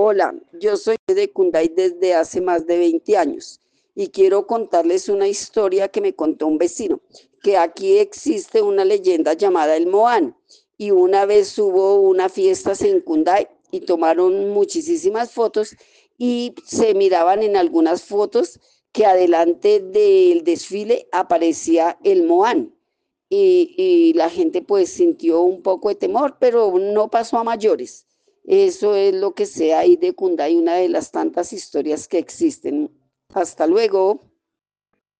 Hola, yo soy de Kundai desde hace más de 20 años y quiero contarles una historia que me contó un vecino, que aquí existe una leyenda llamada el Moán y una vez hubo una fiesta en Kundai y tomaron muchísimas fotos y se miraban en algunas fotos que adelante del desfile aparecía el Moán y, y la gente pues sintió un poco de temor, pero no pasó a mayores. Eso es lo que sea ahí de Kundai, una de las tantas historias que existen. Hasta luego.